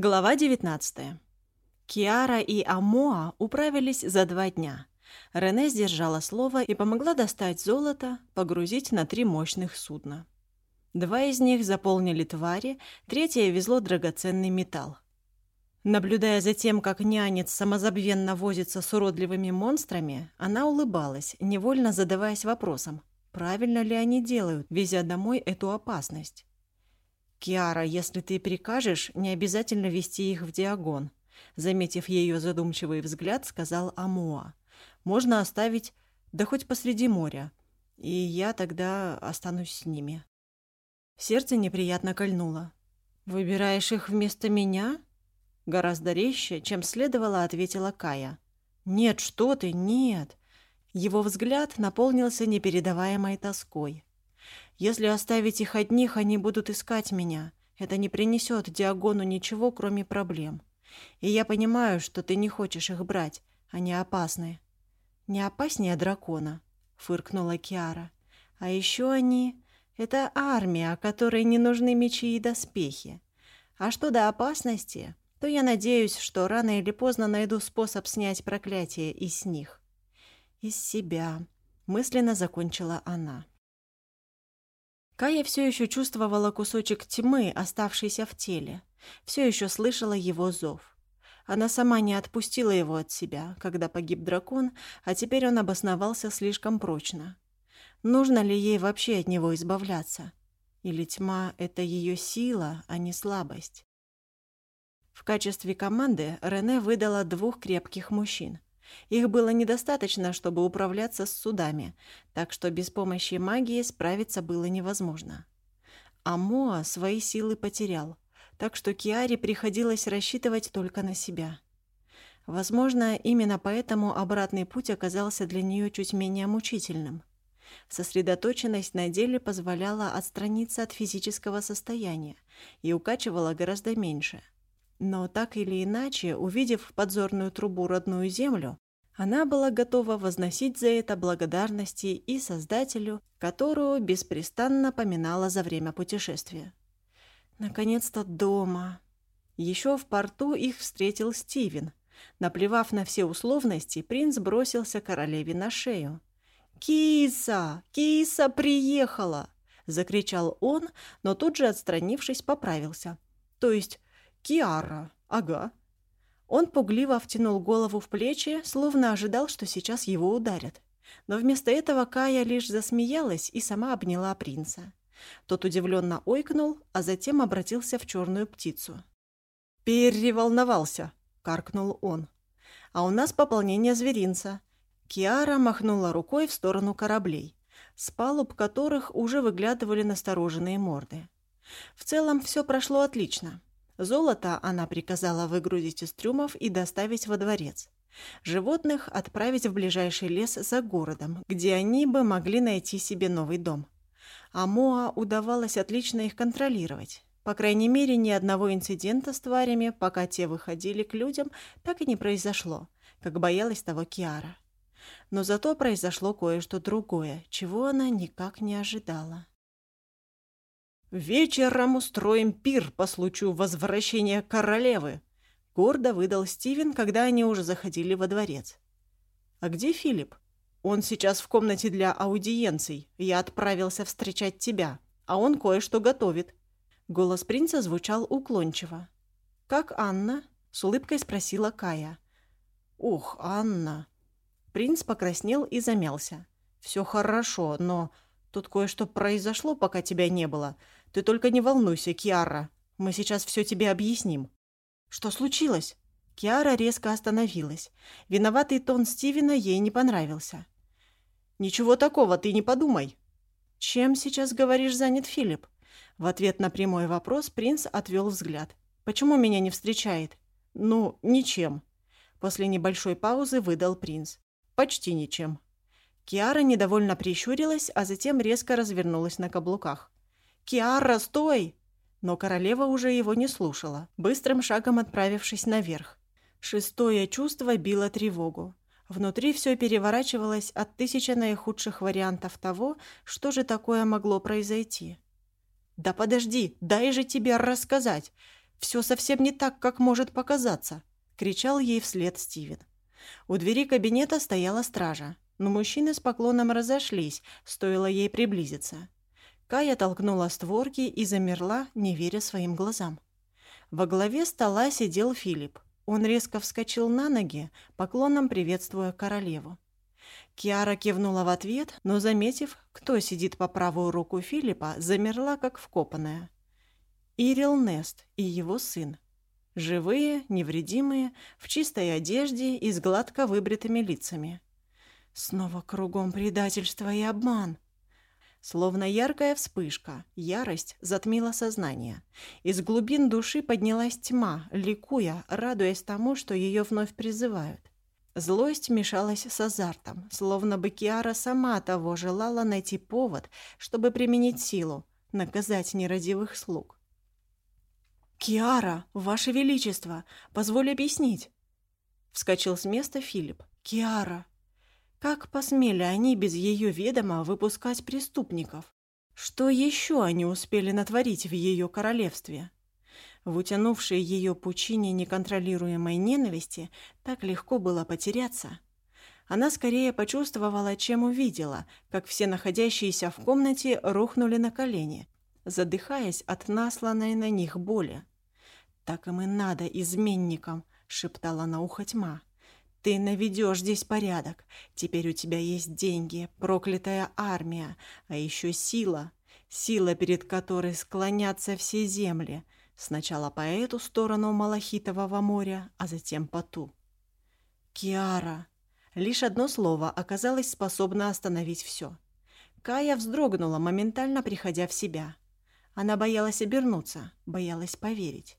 Глава 19. Киара и Амоа управились за два дня. Рене сдержала слово и помогла достать золото, погрузить на три мощных судна. Два из них заполнили твари, третье везло драгоценный металл. Наблюдая за тем, как нянец самозабвенно возится с уродливыми монстрами, она улыбалась, невольно задаваясь вопросом, правильно ли они делают, везя домой эту опасность. «Киара, если ты прикажешь, не обязательно вести их в диагон», заметив ее задумчивый взгляд, сказал Амуа. «Можно оставить, да хоть посреди моря, и я тогда останусь с ними». Сердце неприятно кольнуло. «Выбираешь их вместо меня?» Гораздо резче, чем следовало, ответила Кая. «Нет, что ты, нет!» Его взгляд наполнился непередаваемой тоской. Если оставить их одних, они будут искать меня. Это не принесет Диагону ничего, кроме проблем. И я понимаю, что ты не хочешь их брать. Они опасны. Не опаснее дракона, фыркнула Киара. А еще они... Это армия, которой не нужны мечи и доспехи. А что до опасности, то я надеюсь, что рано или поздно найду способ снять проклятие из них. Из себя, мысленно закончила она. Кая все еще чувствовала кусочек тьмы, оставшийся в теле. Все еще слышала его зов. Она сама не отпустила его от себя, когда погиб дракон, а теперь он обосновался слишком прочно. Нужно ли ей вообще от него избавляться? Или тьма — это ее сила, а не слабость? В качестве команды Рене выдала двух крепких мужчин. Их было недостаточно, чтобы управляться с судами, так что без помощи магии справиться было невозможно. А Моа свои силы потерял, так что Киаре приходилось рассчитывать только на себя. Возможно, именно поэтому обратный путь оказался для нее чуть менее мучительным. Сосредоточенность на деле позволяла отстраниться от физического состояния и укачивала гораздо меньше – но так или иначе, увидев в подзорную трубу родную землю, она была готова возносить за это благодарности и Создателю, которую беспрестанно поминала за время путешествия. Наконец-то дома. Еще в порту их встретил Стивен. Наплевав на все условности, принц бросился королеве на шею. «Киса! Киса приехала!» – закричал он, но тут же, отстранившись, поправился. То есть «Киара, ага». Он пугливо втянул голову в плечи, словно ожидал, что сейчас его ударят. Но вместо этого Кая лишь засмеялась и сама обняла принца. Тот удивленно ойкнул, а затем обратился в черную птицу. «Переволновался», — каркнул он. «А у нас пополнение зверинца». Киара махнула рукой в сторону кораблей, с палуб которых уже выглядывали настороженные морды. В целом все прошло отлично. Золото она приказала выгрузить из трюмов и доставить во дворец. Животных отправить в ближайший лес за городом, где они бы могли найти себе новый дом. А Моа удавалось отлично их контролировать. По крайней мере, ни одного инцидента с тварями, пока те выходили к людям, так и не произошло, как боялась того Киара. Но зато произошло кое-что другое, чего она никак не ожидала. «Вечером устроим пир по случаю возвращения королевы», — гордо выдал Стивен, когда они уже заходили во дворец. «А где Филипп? Он сейчас в комнате для аудиенций. Я отправился встречать тебя, а он кое-что готовит». Голос принца звучал уклончиво. «Как Анна?» — с улыбкой спросила Кая. «Ух, Анна!» Принц покраснел и замялся. «Все хорошо, но тут кое-что произошло, пока тебя не было. Ты только не волнуйся, Киара. Мы сейчас все тебе объясним». «Что случилось?» Киара резко остановилась. Виноватый тон Стивена ей не понравился. «Ничего такого, ты не подумай». «Чем сейчас, говоришь, занят Филипп?» В ответ на прямой вопрос принц отвел взгляд. «Почему меня не встречает?» «Ну, ничем». После небольшой паузы выдал принц. «Почти ничем». Киара недовольно прищурилась, а затем резко развернулась на каблуках. «Киара, стой!» Но королева уже его не слушала, быстрым шагом отправившись наверх. Шестое чувство било тревогу. Внутри все переворачивалось от тысячи наихудших вариантов того, что же такое могло произойти. «Да подожди, дай же тебе рассказать!» Все совсем не так, как может показаться!» — кричал ей вслед Стивен. У двери кабинета стояла стража, но мужчины с поклоном разошлись, стоило ей приблизиться. Кая толкнула створки и замерла, не веря своим глазам. Во главе стола сидел Филипп. Он резко вскочил на ноги, поклоном приветствуя королеву. Киара кивнула в ответ, но, заметив, кто сидит по правую руку Филиппа, замерла, как вкопанная. Ирил Нест и его сын. Живые, невредимые, в чистой одежде и с гладко выбритыми лицами. Снова кругом предательство и обман. Словно яркая вспышка, ярость затмила сознание. Из глубин души поднялась тьма, ликуя, радуясь тому, что ее вновь призывают. Злость мешалась с азартом, словно бы Киара сама того желала найти повод, чтобы применить силу, наказать нерадивых слуг. «Киара, Ваше Величество, позволь объяснить!» Вскочил с места Филипп. «Киара, как посмели они без ее ведома выпускать преступников? Что еще они успели натворить в ее королевстве? В утянувшей ее пучине неконтролируемой ненависти так легко было потеряться. Она скорее почувствовала, чем увидела, как все находящиеся в комнате рухнули на колени, задыхаясь от насланной на них боли. «Так им и надо, изменникам», — шептала на ухо тьма. Ты наведешь здесь порядок. Теперь у тебя есть деньги, проклятая армия, а еще сила. Сила, перед которой склонятся все земли. Сначала по эту сторону Малахитового моря, а затем по ту. Киара. Лишь одно слово оказалось способно остановить все. Кая вздрогнула, моментально приходя в себя. Она боялась обернуться, боялась поверить.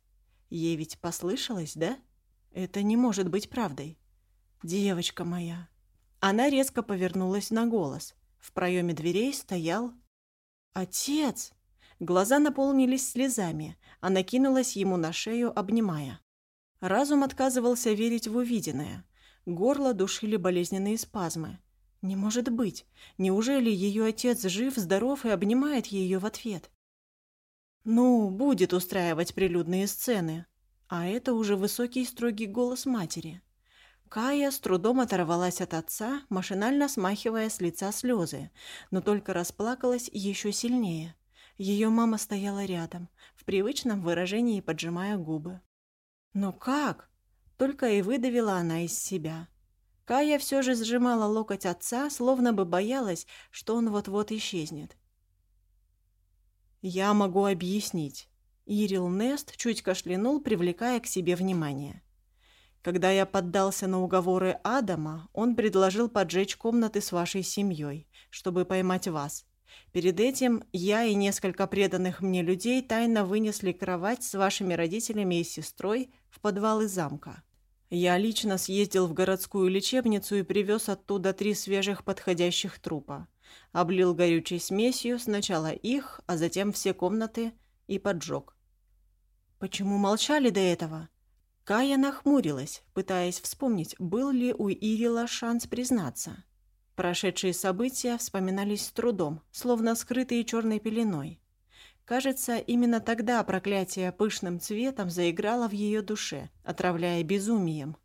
Ей ведь послышалось, да? Это не может быть правдой. «Девочка моя!» Она резко повернулась на голос. В проеме дверей стоял... «Отец!» Глаза наполнились слезами. Она кинулась ему на шею, обнимая. Разум отказывался верить в увиденное. Горло душили болезненные спазмы. «Не может быть! Неужели ее отец жив, здоров и обнимает ее в ответ?» «Ну, будет устраивать прилюдные сцены». А это уже высокий строгий голос матери. Кая с трудом оторвалась от отца, машинально смахивая с лица слезы, но только расплакалась еще сильнее. Ее мама стояла рядом, в привычном выражении поджимая губы. «Но как?» Только и выдавила она из себя. Кая все же сжимала локоть отца, словно бы боялась, что он вот-вот исчезнет. «Я могу объяснить». Ирил Нест чуть кашлянул, привлекая к себе внимание. Когда я поддался на уговоры Адама, он предложил поджечь комнаты с вашей семьей, чтобы поймать вас. Перед этим я и несколько преданных мне людей тайно вынесли кровать с вашими родителями и сестрой в подвалы замка. Я лично съездил в городскую лечебницу и привез оттуда три свежих подходящих трупа. Облил горючей смесью сначала их, а затем все комнаты и поджег. «Почему молчали до этого?» Кая нахмурилась, пытаясь вспомнить, был ли у Ирила шанс признаться. Прошедшие события вспоминались с трудом, словно скрытые черной пеленой. Кажется, именно тогда проклятие пышным цветом заиграло в ее душе, отравляя безумием.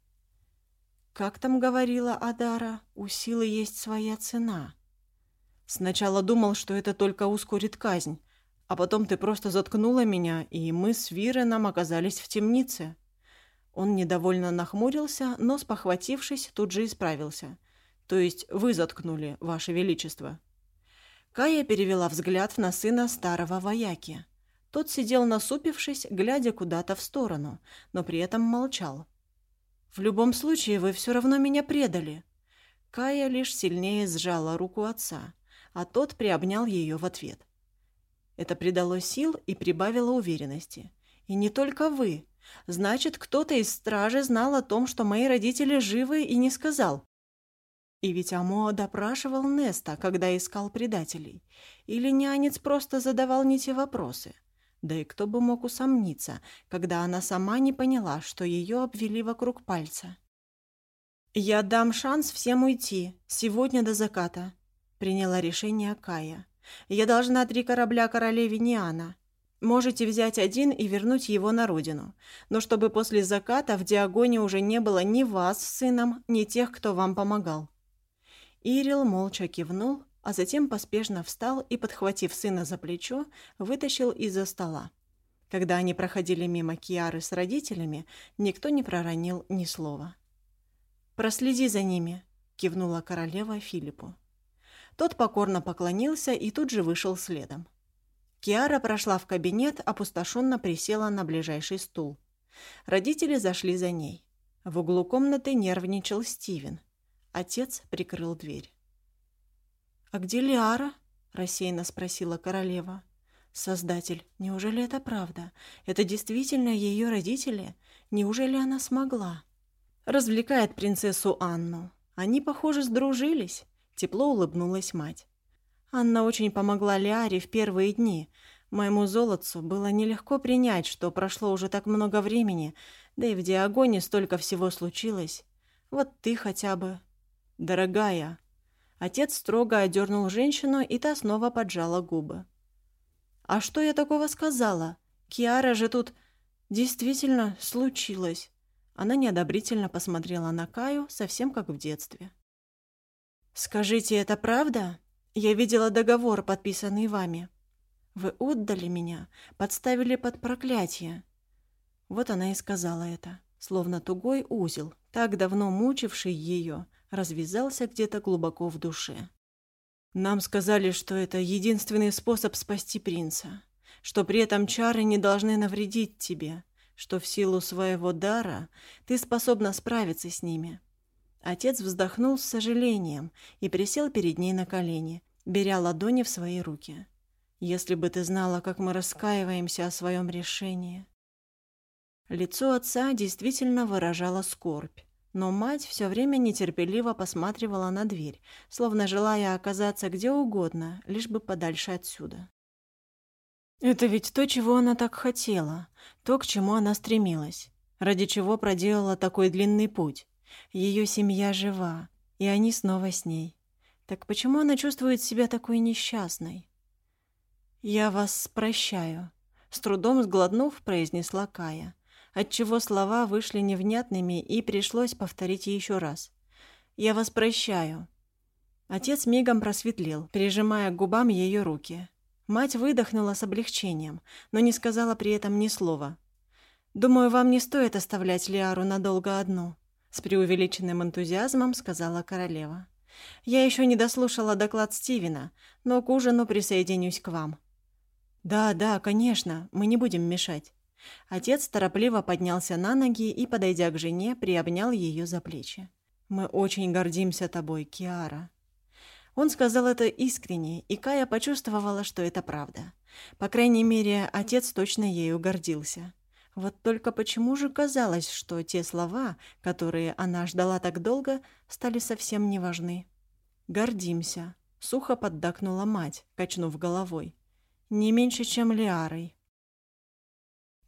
Как там говорила Адара, у силы есть своя цена. Сначала думал, что это только ускорит казнь, а потом ты просто заткнула меня, и мы с Виреном оказались в темнице. Он недовольно нахмурился, но, спохватившись, тут же исправился. «То есть вы заткнули, Ваше Величество?» Кая перевела взгляд на сына старого вояки. Тот сидел насупившись, глядя куда-то в сторону, но при этом молчал. «В любом случае, вы все равно меня предали». Кая лишь сильнее сжала руку отца, а тот приобнял ее в ответ. Это придало сил и прибавило уверенности. «И не только вы. Значит, кто-то из стражи знал о том, что мои родители живы и не сказал. И ведь Амоа допрашивал Неста, когда искал предателей. Или нянец просто задавал не те вопросы. Да и кто бы мог усомниться, когда она сама не поняла, что ее обвели вокруг пальца. «Я дам шанс всем уйти, сегодня до заката», — приняла решение Кая. «Я должна три корабля королеве Ниана. Можете взять один и вернуть его на родину. Но чтобы после заката в Диагоне уже не было ни вас с сыном, ни тех, кто вам помогал». Ирил молча кивнул, а затем поспешно встал и, подхватив сына за плечо, вытащил из-за стола. Когда они проходили мимо Киары с родителями, никто не проронил ни слова. «Проследи за ними», — кивнула королева Филиппу. Тот покорно поклонился и тут же вышел следом. Киара прошла в кабинет, опустошенно присела на ближайший стул. Родители зашли за ней. В углу комнаты нервничал Стивен. Отец прикрыл дверь. «А где Лиара?» – рассеянно спросила королева. «Создатель, неужели это правда? Это действительно ее родители? Неужели она смогла?» Развлекает принцессу Анну. Они, похоже, сдружились. Тепло улыбнулась мать. Анна очень помогла Лиаре в первые дни. Моему золотцу было нелегко принять, что прошло уже так много времени, да и в Диагоне столько всего случилось. Вот ты хотя бы... Дорогая, Отец строго одернул женщину, и та снова поджала губы. «А что я такого сказала? Киара же тут действительно случилось». Она неодобрительно посмотрела на Каю, совсем как в детстве. «Скажите, это правда? Я видела договор, подписанный вами. Вы отдали меня, подставили под проклятие». Вот она и сказала это, словно тугой узел, так давно мучивший ее, развязался где-то глубоко в душе. Нам сказали, что это единственный способ спасти принца, что при этом чары не должны навредить тебе, что в силу своего дара ты способна справиться с ними. Отец вздохнул с сожалением и присел перед ней на колени, беря ладони в свои руки. «Если бы ты знала, как мы раскаиваемся о своем решении». Лицо отца действительно выражало скорбь. Но мать все время нетерпеливо посматривала на дверь, словно желая оказаться где угодно, лишь бы подальше отсюда. Это ведь то, чего она так хотела, то, к чему она стремилась, ради чего проделала такой длинный путь. Ее семья жива, и они снова с ней. Так почему она чувствует себя такой несчастной? «Я вас прощаю», — с трудом сглотнув, произнесла Кая отчего слова вышли невнятными и пришлось повторить еще раз. «Я вас прощаю». Отец мигом просветлел, прижимая к губам ее руки. Мать выдохнула с облегчением, но не сказала при этом ни слова. «Думаю, вам не стоит оставлять Лиару надолго одну», с преувеличенным энтузиазмом сказала королева. «Я еще не дослушала доклад Стивена, но к ужину присоединюсь к вам». «Да, да, конечно, мы не будем мешать». Отец торопливо поднялся на ноги и, подойдя к жене, приобнял ее за плечи. «Мы очень гордимся тобой, Киара». Он сказал это искренне, и Кая почувствовала, что это правда. По крайней мере, отец точно ею гордился. Вот только почему же казалось, что те слова, которые она ждала так долго, стали совсем не важны? «Гордимся», — сухо поддакнула мать, качнув головой. «Не меньше, чем Лиарой».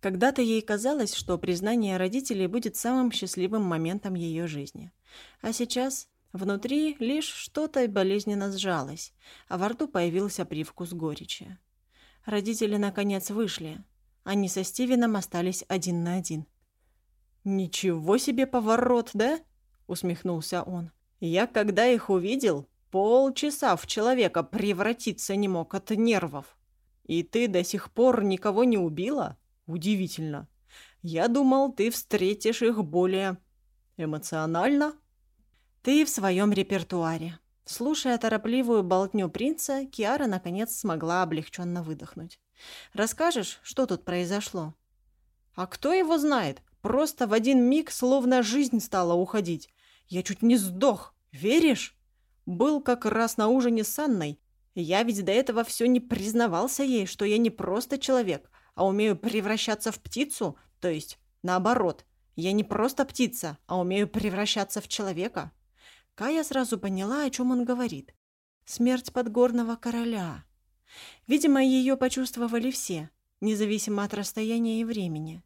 Когда-то ей казалось, что признание родителей будет самым счастливым моментом ее жизни. А сейчас внутри лишь что-то болезненно сжалось, а во рту появился привкус горечи. Родители, наконец, вышли. Они со Стивеном остались один на один. «Ничего себе поворот, да?» — усмехнулся он. «Я, когда их увидел, полчаса в человека превратиться не мог от нервов. И ты до сих пор никого не убила?» Удивительно. Я думал, ты встретишь их более эмоционально. Ты в своем репертуаре. Слушая торопливую болтню принца, Киара наконец смогла облегченно выдохнуть. «Расскажешь, что тут произошло?» «А кто его знает? Просто в один миг словно жизнь стала уходить. Я чуть не сдох. Веришь? Был как раз на ужине с Анной. Я ведь до этого все не признавался ей, что я не просто человек, а умею превращаться в птицу, то есть наоборот. Я не просто птица, а умею превращаться в человека. Кая сразу поняла, о чем он говорит. Смерть подгорного короля. Видимо, ее почувствовали все, независимо от расстояния и времени.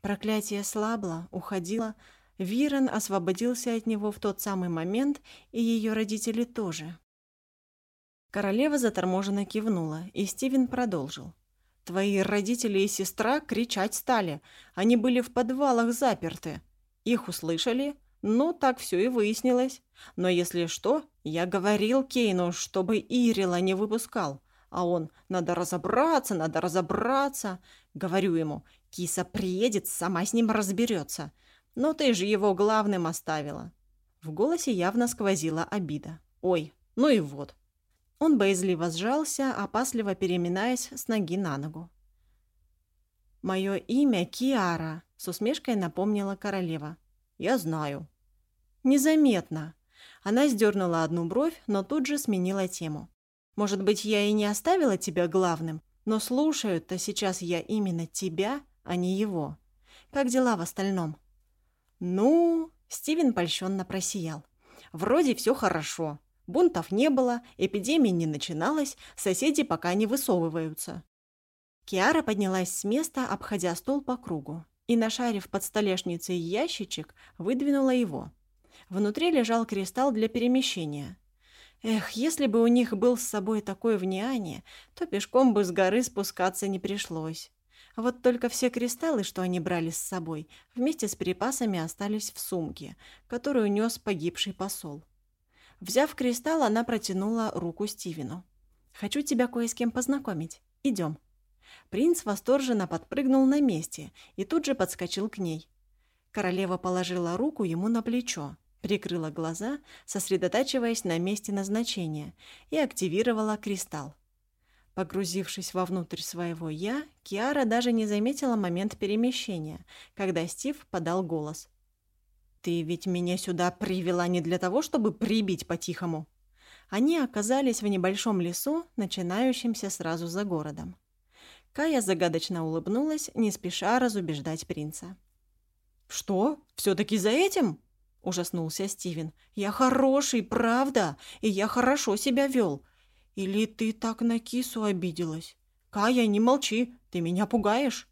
Проклятие слабло, уходило. Вирен освободился от него в тот самый момент, и ее родители тоже. Королева заторможенно кивнула, и Стивен продолжил. Твои родители и сестра кричать стали. Они были в подвалах заперты. Их услышали? Ну, так все и выяснилось. Но если что, я говорил Кейну, чтобы Ирила не выпускал. А он «надо разобраться, надо разобраться». Говорю ему «киса приедет, сама с ним разберется». Но ты же его главным оставила. В голосе явно сквозила обида. «Ой, ну и вот». Он боязливо сжался, опасливо переминаясь с ноги на ногу. «Мое имя Киара», — с усмешкой напомнила королева. «Я знаю». «Незаметно». Она сдернула одну бровь, но тут же сменила тему. «Может быть, я и не оставила тебя главным, но слушаю-то сейчас я именно тебя, а не его. Как дела в остальном?» «Ну...» — Стивен польщенно просиял. «Вроде все хорошо. Бунтов не было, эпидемии не начиналась, соседи пока не высовываются. Киара поднялась с места, обходя стол по кругу, и, нашарив под столешницей ящичек, выдвинула его. Внутри лежал кристалл для перемещения. Эх, если бы у них был с собой такой в то пешком бы с горы спускаться не пришлось. Вот только все кристаллы, что они брали с собой, вместе с припасами остались в сумке, которую нес погибший посол. Взяв кристалл, она протянула руку Стивену. «Хочу тебя кое с кем познакомить. Идем». Принц восторженно подпрыгнул на месте и тут же подскочил к ней. Королева положила руку ему на плечо, прикрыла глаза, сосредотачиваясь на месте назначения, и активировала кристалл. Погрузившись вовнутрь своего «я», Киара даже не заметила момент перемещения, когда Стив подал голос. «Ты ведь меня сюда привела не для того, чтобы прибить по-тихому». Они оказались в небольшом лесу, начинающемся сразу за городом. Кая загадочно улыбнулась, не спеша разубеждать принца. «Что? Все-таки за этим?» – ужаснулся Стивен. «Я хороший, правда, и я хорошо себя вел. Или ты так на кису обиделась? Кая, не молчи, ты меня пугаешь!»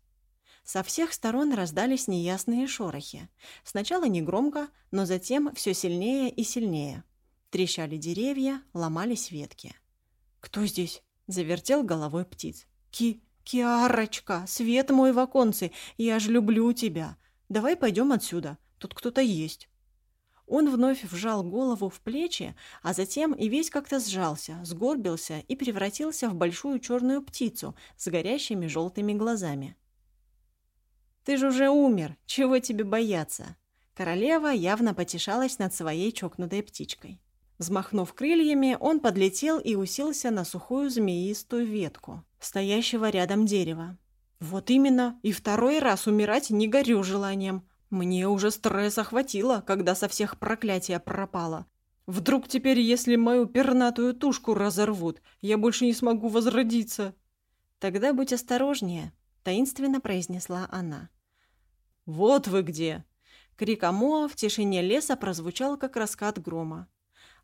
Со всех сторон раздались неясные шорохи. Сначала негромко, но затем все сильнее и сильнее. Трещали деревья, ломались ветки. «Кто здесь?» – завертел головой птиц. «Ки... Киарочка, свет мой в оконце, я ж люблю тебя. Давай пойдем отсюда, тут кто-то есть». Он вновь вжал голову в плечи, а затем и весь как-то сжался, сгорбился и превратился в большую черную птицу с горящими желтыми глазами. «Ты же уже умер, чего тебе бояться?» Королева явно потешалась над своей чокнутой птичкой. Взмахнув крыльями, он подлетел и уселся на сухую змеистую ветку, стоящего рядом дерева. «Вот именно, и второй раз умирать не горю желанием. Мне уже стресс охватило, когда со всех проклятия пропало. Вдруг теперь, если мою пернатую тушку разорвут, я больше не смогу возродиться?» «Тогда будь осторожнее», — таинственно произнесла она. «Вот вы где!» Крик Амоа в тишине леса прозвучал, как раскат грома.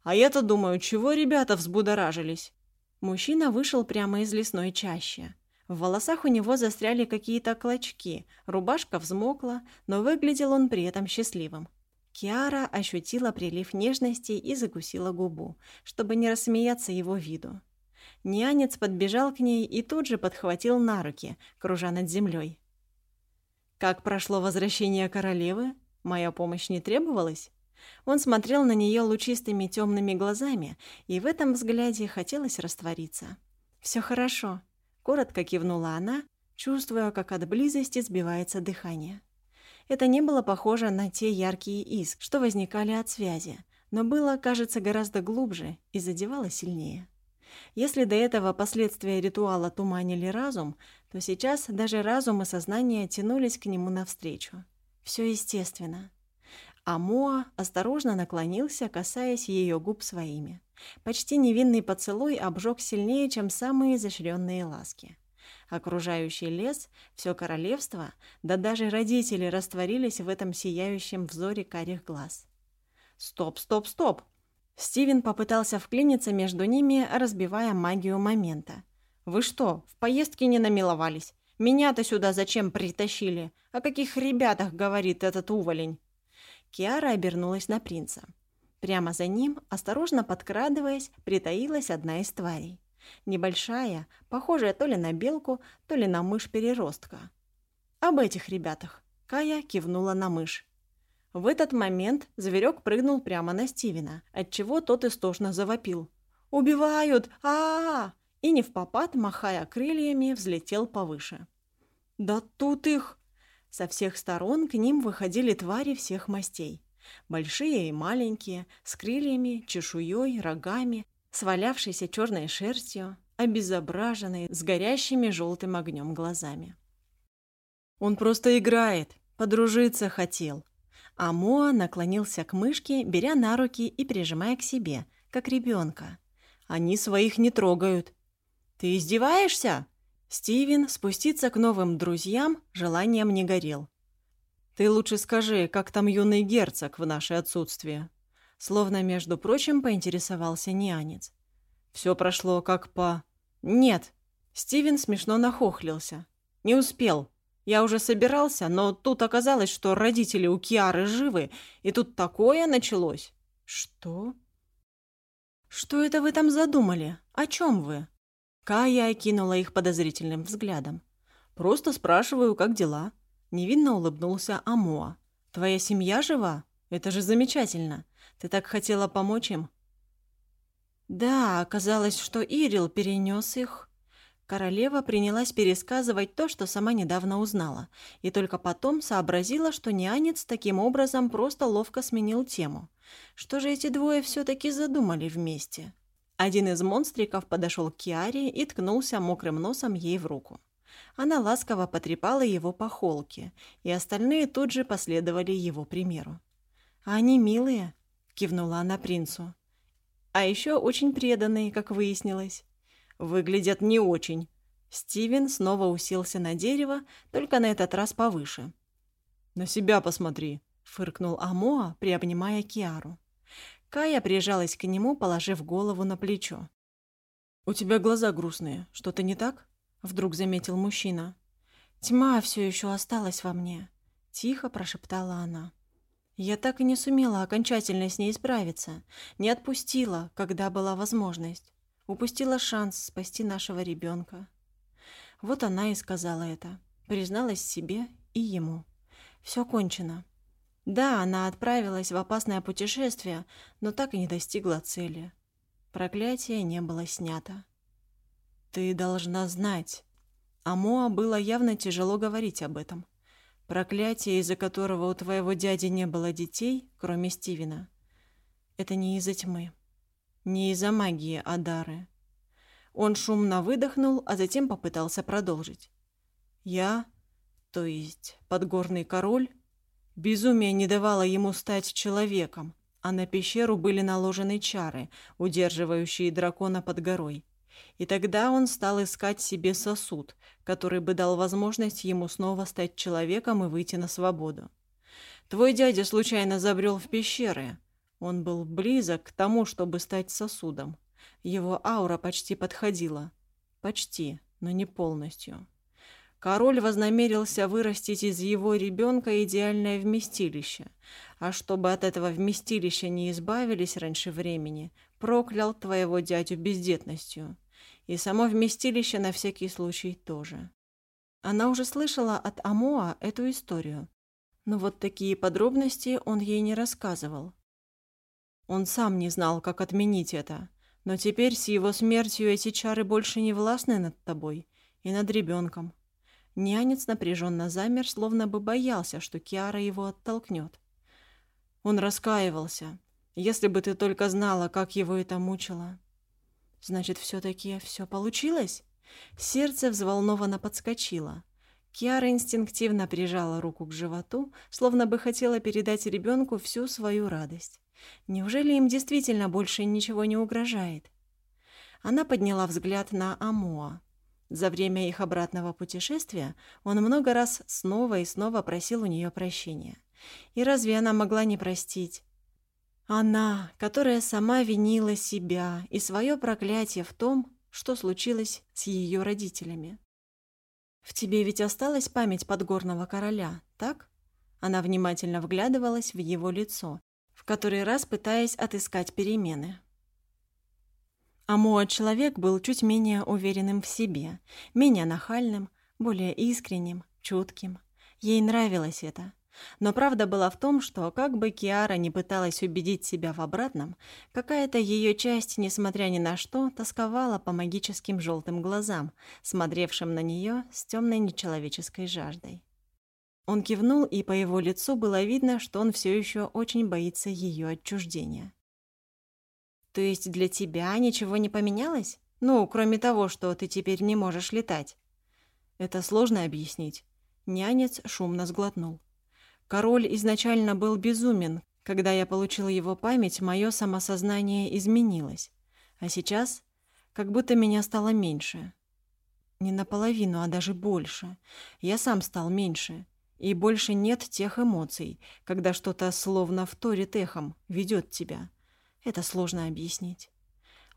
«А я-то думаю, чего ребята взбудоражились?» Мужчина вышел прямо из лесной чащи. В волосах у него застряли какие-то клочки, рубашка взмокла, но выглядел он при этом счастливым. Киара ощутила прилив нежности и закусила губу, чтобы не рассмеяться его виду. Нянец подбежал к ней и тут же подхватил на руки, кружа над землей. Как прошло возвращение королевы? Моя помощь не требовалась? Он смотрел на нее лучистыми темными глазами, и в этом взгляде хотелось раствориться. «Все хорошо», — коротко кивнула она, чувствуя, как от близости сбивается дыхание. Это не было похоже на те яркие иск, что возникали от связи, но было, кажется, гораздо глубже и задевало сильнее. Если до этого последствия ритуала туманили разум, то сейчас даже разум и сознание тянулись к нему навстречу. Все естественно. А Моа осторожно наклонился, касаясь ее губ своими. Почти невинный поцелуй обжег сильнее, чем самые изощренные ласки. Окружающий лес, все королевство, да даже родители растворились в этом сияющем взоре карих глаз. «Стоп, стоп, стоп!» Стивен попытался вклиниться между ними, разбивая магию момента. «Вы что, в поездке не намиловались? Меня-то сюда зачем притащили? О каких ребятах говорит этот уволень?» Киара обернулась на принца. Прямо за ним, осторожно подкрадываясь, притаилась одна из тварей. Небольшая, похожая то ли на белку, то ли на мышь-переростка. «Об этих ребятах», — Кая кивнула на мышь. В этот момент зверек прыгнул прямо на Стивена, отчего тот истошно завопил. «Убивают! а а, -а И не в попад, махая крыльями, взлетел повыше. «Да тут их!» Со всех сторон к ним выходили твари всех мастей. Большие и маленькие, с крыльями, чешуей, рогами, свалявшейся черной шерстью, обезображенные, с горящими желтым огнем глазами. «Он просто играет, подружиться хотел», а Моа наклонился к мышке, беря на руки и прижимая к себе, как ребенка. «Они своих не трогают». «Ты издеваешься?» Стивен спуститься к новым друзьям желанием не горел. «Ты лучше скажи, как там юный герцог в наше отсутствие?» Словно, между прочим, поинтересовался нянец. «Все прошло как по...» «Нет». Стивен смешно нахохлился. «Не успел. Я уже собирался, но тут оказалось, что родители у Киары живы, и тут такое началось. Что? Что это вы там задумали? О чем вы? Кая окинула их подозрительным взглядом. Просто спрашиваю, как дела. Невинно улыбнулся Амоа. Твоя семья жива? Это же замечательно. Ты так хотела помочь им? Да, оказалось, что Ирил перенес их Королева принялась пересказывать то, что сама недавно узнала, и только потом сообразила, что нянец таким образом просто ловко сменил тему. Что же эти двое все-таки задумали вместе? Один из монстриков подошел к Киаре и ткнулся мокрым носом ей в руку. Она ласково потрепала его по холке, и остальные тут же последовали его примеру. «Они милые», — кивнула она принцу. «А еще очень преданные, как выяснилось». Выглядят не очень. Стивен снова уселся на дерево, только на этот раз повыше. «На себя посмотри», — фыркнул Амоа, приобнимая Киару. Кая прижалась к нему, положив голову на плечо. «У тебя глаза грустные. Что-то не так?» — вдруг заметил мужчина. «Тьма все еще осталась во мне», — тихо прошептала она. «Я так и не сумела окончательно с ней справиться, не отпустила, когда была возможность. Упустила шанс спасти нашего ребенка. Вот она и сказала это. Призналась себе и ему. Все кончено. Да, она отправилась в опасное путешествие, но так и не достигла цели. Проклятие не было снято. «Ты должна знать». А Моа было явно тяжело говорить об этом. Проклятие, из-за которого у твоего дяди не было детей, кроме Стивена, это не из-за тьмы. Не из-за магии Адары. Он шумно выдохнул, а затем попытался продолжить. Я, то есть подгорный король, безумие не давало ему стать человеком, а на пещеру были наложены чары, удерживающие дракона под горой. И тогда он стал искать себе сосуд, который бы дал возможность ему снова стать человеком и выйти на свободу. Твой дядя случайно забрел в пещеры, он был близок к тому, чтобы стать сосудом. Его аура почти подходила. Почти, но не полностью. Король вознамерился вырастить из его ребенка идеальное вместилище, а чтобы от этого вместилища не избавились раньше времени, проклял твоего дядю бездетностью. И само вместилище на всякий случай тоже. Она уже слышала от Амоа эту историю, но вот такие подробности он ей не рассказывал. Он сам не знал, как отменить это. Но теперь с его смертью эти чары больше не властны над тобой и над ребенком. Нянец напряженно замер, словно бы боялся, что Киара его оттолкнет. Он раскаивался. Если бы ты только знала, как его это мучило. Значит, все-таки все получилось? Сердце взволнованно подскочило. Киара инстинктивно прижала руку к животу, словно бы хотела передать ребенку всю свою радость. Неужели им действительно больше ничего не угрожает? Она подняла взгляд на Амоа. За время их обратного путешествия он много раз снова и снова просил у нее прощения. И разве она могла не простить? Она, которая сама винила себя и свое проклятие в том, что случилось с ее родителями. «В тебе ведь осталась память подгорного короля, так?» Она внимательно вглядывалась в его лицо, в который раз пытаясь отыскать перемены. Амуа человек был чуть менее уверенным в себе, менее нахальным, более искренним, чутким. Ей нравилось это. Но правда была в том, что как бы Киара не пыталась убедить себя в обратном, какая-то ее часть, несмотря ни на что, тосковала по магическим желтым глазам, смотревшим на нее с темной нечеловеческой жаждой. Он кивнул, и по его лицу было видно, что он все еще очень боится ее отчуждения. То есть для тебя ничего не поменялось? Ну, кроме того, что ты теперь не можешь летать. Это сложно объяснить. Нянец шумно сглотнул. Король изначально был безумен. Когда я получил его память, мое самосознание изменилось. А сейчас как будто меня стало меньше. Не наполовину, а даже больше. Я сам стал меньше. И больше нет тех эмоций, когда что-то словно вторит эхом, ведет тебя. Это сложно объяснить.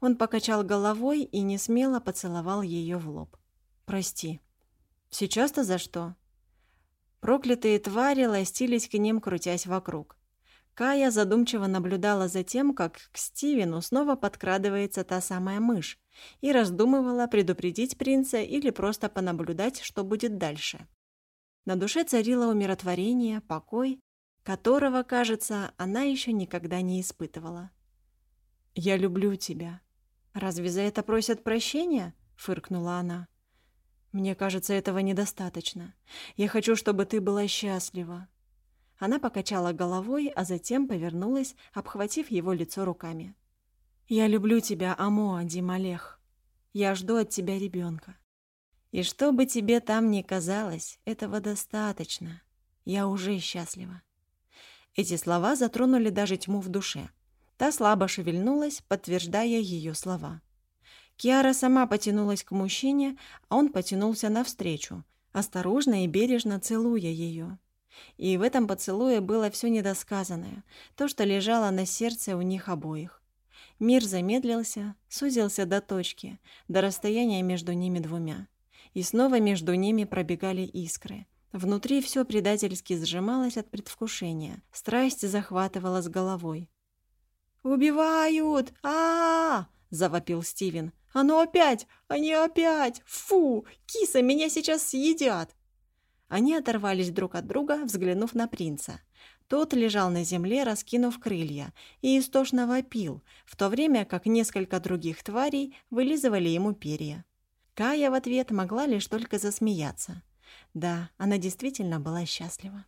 Он покачал головой и несмело поцеловал ее в лоб. «Прости. Сейчас-то за что?» Проклятые твари ластились к ним, крутясь вокруг. Кая задумчиво наблюдала за тем, как к Стивену снова подкрадывается та самая мышь, и раздумывала, предупредить принца или просто понаблюдать, что будет дальше. На душе царило умиротворение, покой, которого, кажется, она еще никогда не испытывала. «Я люблю тебя». «Разве за это просят прощения?» — фыркнула она. «Мне кажется, этого недостаточно. Я хочу, чтобы ты была счастлива». Она покачала головой, а затем повернулась, обхватив его лицо руками. «Я люблю тебя, Амоа, Дималех. Я жду от тебя ребенка. И что бы тебе там ни казалось, этого достаточно. Я уже счастлива». Эти слова затронули даже тьму в душе. Та слабо шевельнулась, подтверждая ее слова. Киара сама потянулась к мужчине, а он потянулся навстречу, осторожно и бережно целуя ее. И в этом поцелуе было все недосказанное, то, что лежало на сердце у них обоих. Мир замедлился, сузился до точки, до расстояния между ними двумя. И снова между ними пробегали искры. Внутри все предательски сжималось от предвкушения, страсть захватывала с головой. «Убивают! а, -а, -а завопил Стивен. «Оно опять! Они опять! Фу! Киса, меня сейчас съедят!» Они оторвались друг от друга, взглянув на принца. Тот лежал на земле, раскинув крылья, и истошно вопил, в то время как несколько других тварей вылизывали ему перья. Кая в ответ могла лишь только засмеяться. Да, она действительно была счастлива.